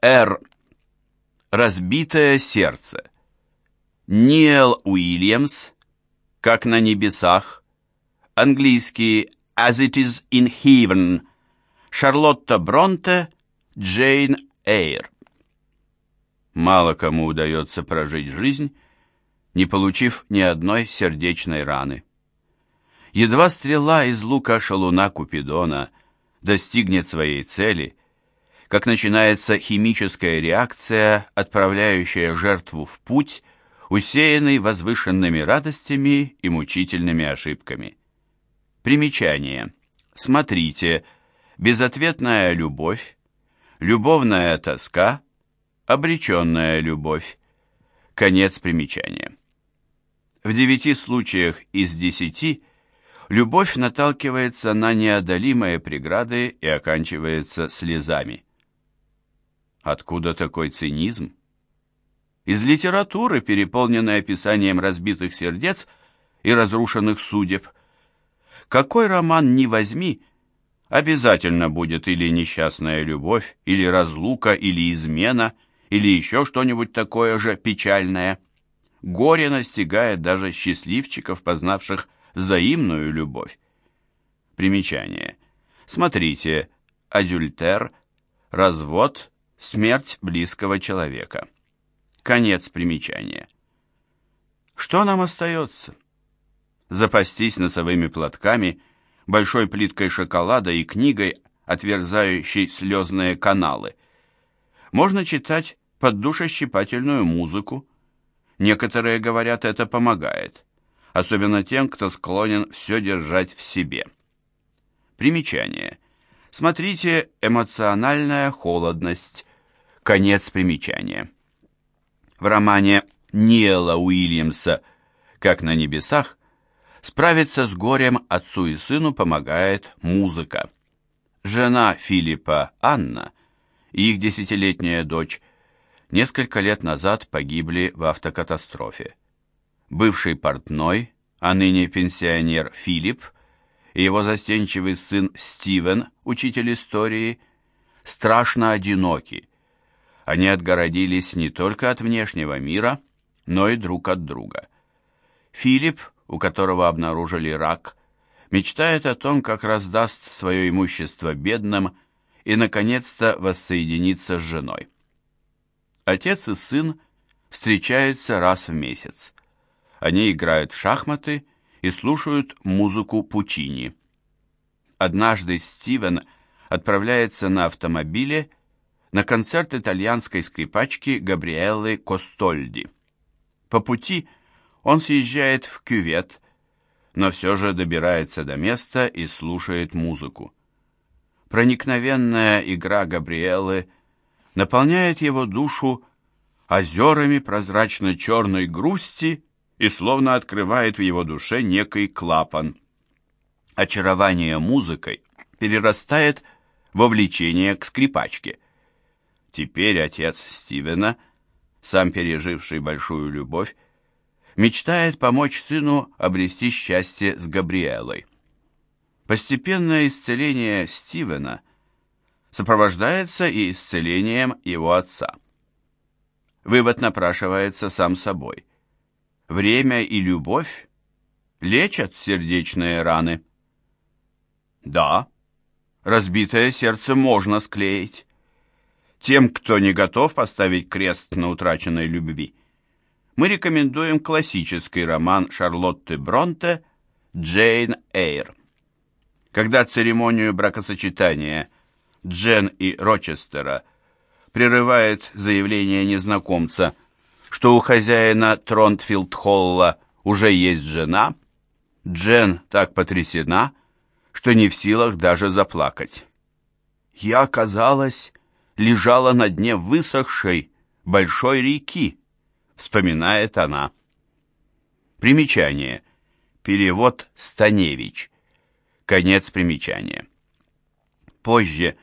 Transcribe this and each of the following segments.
Р. Разбитое сердце. Ниэл Уильямс, как на небесах. Английский As it is in heaven. Шарлотта Бронте, Джейн Эйр. Мало кому удается прожить жизнь, не получив ни одной сердечной раны. Едва стрела из лука шалуна Купидона достигнет своей цели, как начинается химическая реакция, отправляющая жертву в путь, усеянный возвышенными радостями и мучительными ошибками. Примечание. Смотрите. Безответная любовь, любовная тоска, обреченная любовь. Конец примечания. В девяти случаях из десяти любовь наталкивается на неодолимые преграды и оканчивается слезами. Откуда такой цинизм? Из литературы, переполненной описанием разбитых сердец и разрушенных судеб. Какой роман ни возьми, обязательно будет или несчастная любовь, или разлука, или измена, или еще что-нибудь такое же печальное. Горе настигает даже счастливчиков, познавших взаимную любовь. Примечание. Смотрите, адюльтер, развод, смерть близкого человека. Конец примечания. Что нам остается? Запастись носовыми платками, большой плиткой шоколада и книгой, отверзающей слезные каналы. Можно читать поддушещипательную музыку. Некоторые говорят, это помогает особенно тем, кто склонен все держать в себе. Примечание. Смотрите «Эмоциональная холодность». Конец примечания. В романе Ниэла Уильямса «Как на небесах» справиться с горем отцу и сыну помогает музыка. Жена Филиппа, Анна, и их десятилетняя дочь несколько лет назад погибли в автокатастрофе бывший портной, а ныне пенсионер Филипп, и его застенчивый сын Стивен, учитель истории, страшно одиноки. Они отгородились не только от внешнего мира, но и друг от друга. Филипп, у которого обнаружили рак, мечтает о том, как раздаст свое имущество бедным и, наконец-то, воссоединиться с женой. Отец и сын встречаются раз в месяц. Они играют в шахматы и слушают музыку Пучини. Однажды Стивен отправляется на автомобиле на концерт итальянской скрипачки Габриэллы Костольди. По пути он съезжает в кювет, но все же добирается до места и слушает музыку. Проникновенная игра Габриэллы наполняет его душу озерами прозрачно-черной грусти и словно открывает в его душе некий клапан. Очарование музыкой перерастает во влечение к скрипачке. Теперь отец Стивена, сам переживший большую любовь, мечтает помочь сыну обрести счастье с Габриэлой. Постепенное исцеление Стивена сопровождается и исцелением его отца. Вывод напрашивается сам собой время и любовь лечат сердечные раны. Да, разбитое сердце можно склеить. Тем, кто не готов поставить крест на утраченной любви, мы рекомендуем классический роман Шарлотты Бронте «Джейн Эйр». Когда церемонию бракосочетания Джен и Рочестера прерывает заявление незнакомца – что у хозяина Тронтфилд-Холла уже есть жена, Джен так потрясена, что не в силах даже заплакать. Я, казалось, лежала на дне высохшей большой реки, вспоминает она. Примечание. Перевод Станевич. Конец примечания. Позже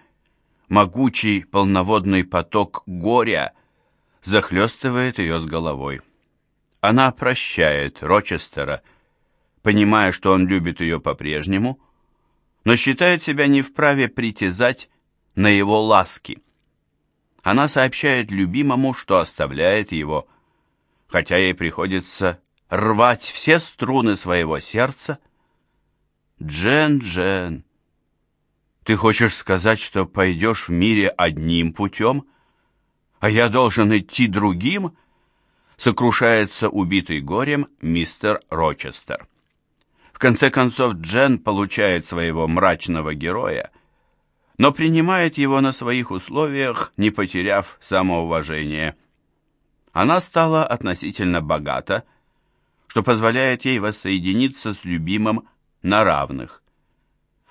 могучий полноводный поток горя – захлестывает ее с головой. Она прощает Рочестера, понимая, что он любит ее по-прежнему, но считает себя не вправе притязать на его ласки. Она сообщает любимому, что оставляет его, хотя ей приходится рвать все струны своего сердца. Джен, Джен, ты хочешь сказать, что пойдешь в мире одним путем, а я должен идти другим? Сокрушается убитый горем мистер Рочестер. В конце концов, Джен получает своего мрачного героя, но принимает его на своих условиях, не потеряв самоуважения. Она стала относительно богата, что позволяет ей воссоединиться с любимым на равных.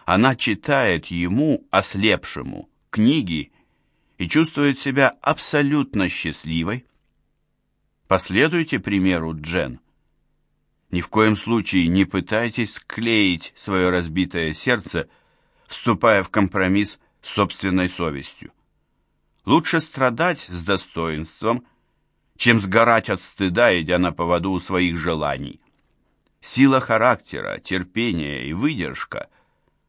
Она читает ему, ослепшему, книги и чувствует себя абсолютно счастливой. Последуйте примеру Джен. Ни в коем случае не пытайтесь склеить свое разбитое сердце, вступая в компромисс с собственной совестью. Лучше страдать с достоинством, чем сгорать от стыда, идя на поводу у своих желаний. Сила характера, терпение и выдержка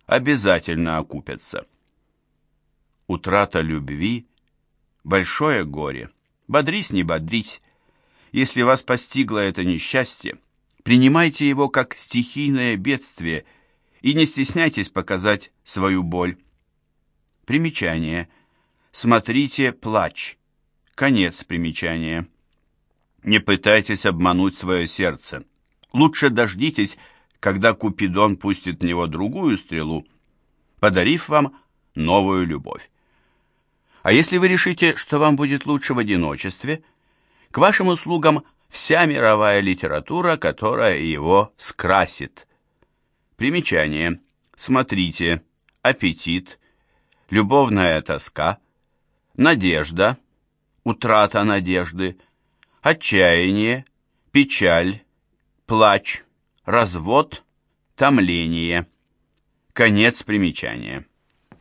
обязательно окупятся. Утрата любви – большое горе. Бодрись, не бодрись. Если вас постигло это несчастье, Принимайте его как стихийное бедствие и не стесняйтесь показать свою боль. Примечание. Смотрите «Плач». Конец примечания. Не пытайтесь обмануть свое сердце. Лучше дождитесь, когда Купидон пустит в него другую стрелу, подарив вам новую любовь. А если вы решите, что вам будет лучше в одиночестве, к вашим услугам – вся мировая литература, которая его скрасит. Примечание. Смотрите. Аппетит. Любовная тоска. Надежда. Утрата надежды. Отчаяние. Печаль. Плач. Развод. Томление. Конец примечания.